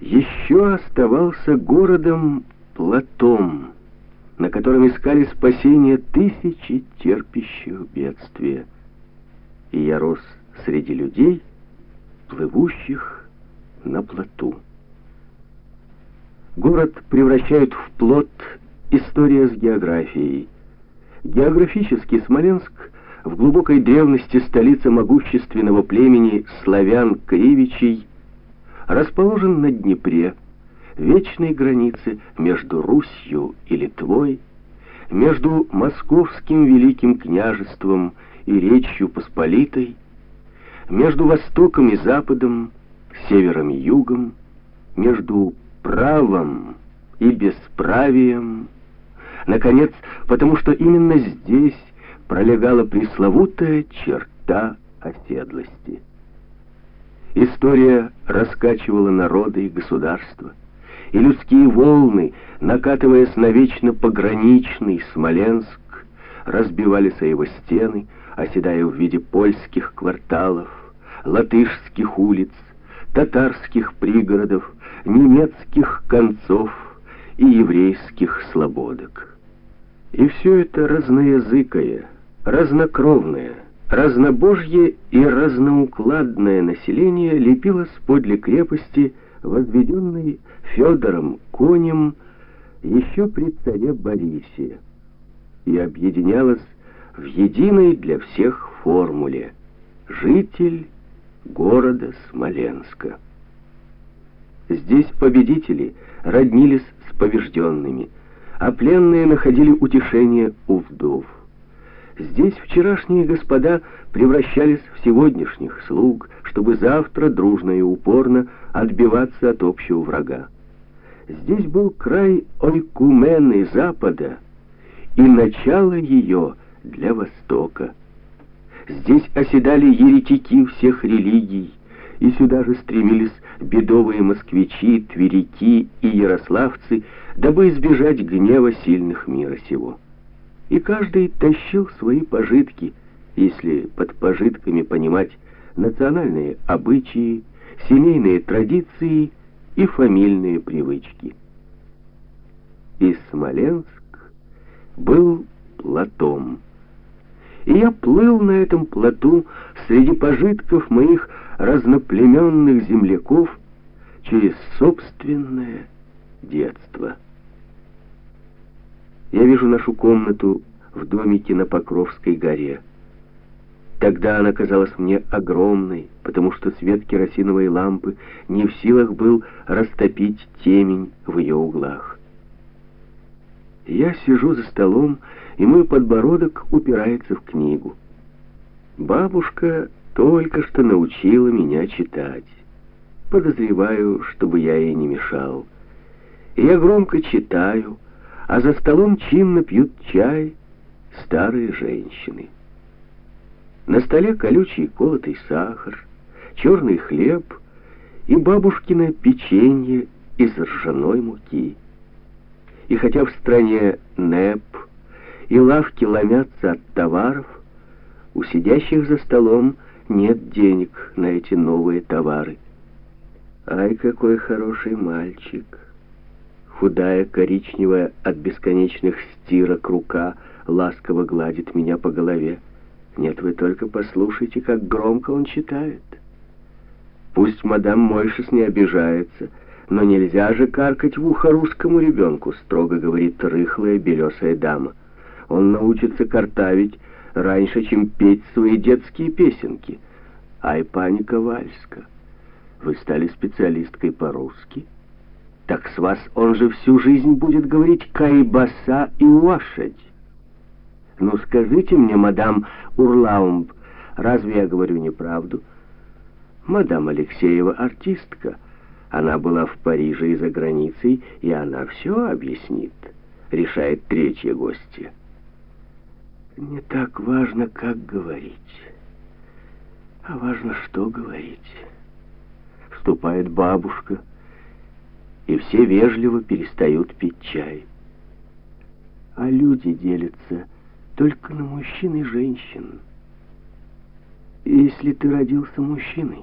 еще оставался городом Платом, на котором искали спасения тысячи терпящих бедствия. И я рос среди людей, плывущих на плоту. Город превращают в плот история с географией. Географически Смоленск в глубокой древности столица могущественного племени славян-кривичей расположен на Днепре, вечной границе между Русью и Литвой, между Московским Великим княжеством и Речью Посполитой, между Востоком и Западом, Севером и Югом, между правом и бесправием, наконец, потому что именно здесь пролегала пресловутая черта оседлости. История раскачивала народы и государства, и людские волны, накатываясь на вечно пограничный Смоленск, разбивались о его стены, оседая в виде польских кварталов, латышских улиц, татарских пригородов, немецких концов и еврейских слободок. И все это разноязыкое, разнокровное, Разнобожье и разноукладное население лепилось подле крепости, возведенной Федором Конем еще при царе Борисе, и объединялось в единой для всех формуле «Житель города Смоленска». Здесь победители роднились с побежденными, а пленные находили утешение у вдов. Здесь вчерашние господа превращались в сегодняшних слуг, чтобы завтра дружно и упорно отбиваться от общего врага. Здесь был край ойкумены Запада и начало ее для Востока. Здесь оседали еретики всех религий, и сюда же стремились бедовые москвичи, тверики и ярославцы, дабы избежать гнева сильных мира сего и каждый тащил свои пожитки, если под пожитками понимать национальные обычаи, семейные традиции и фамильные привычки. И Смоленск был плотом. И я плыл на этом плоту среди пожитков моих разноплеменных земляков через собственное детство. Вижу нашу комнату в домике на Покровской горе. Тогда она казалась мне огромной, потому что свет керосиновой лампы не в силах был растопить темень в ее углах. Я сижу за столом, и мой подбородок упирается в книгу. Бабушка только что научила меня читать. Подозреваю, чтобы я ей не мешал. И я громко читаю, а за столом чинно пьют чай старые женщины. На столе колючий колотый сахар, черный хлеб и бабушкино печенье из ржаной муки. И хотя в стране НЭП и лавки ломятся от товаров, у сидящих за столом нет денег на эти новые товары. Ай, какой хороший мальчик! Худая, коричневая от бесконечных стирок рука ласково гладит меня по голове. Нет, вы только послушайте, как громко он читает. Пусть мадам Мойшес не обижается, но нельзя же каркать в ухо русскому ребенку, строго говорит рыхлая белесая дама. Он научится картавить раньше, чем петь свои детские песенки. Ай, пани Ковальска, вы стали специалисткой по-русски? Так с вас он же всю жизнь будет говорить «кайбаса» и «лошадь». Ну скажите мне, мадам Урлаумб, разве я говорю неправду? Мадам Алексеева артистка. Она была в Париже и за границей, и она все объяснит, решает третья гостья. Не так важно, как говорить, а важно, что говорить. Вступает бабушка, и все вежливо перестают пить чай. А люди делятся только на мужчин и женщин. Если ты родился мужчиной,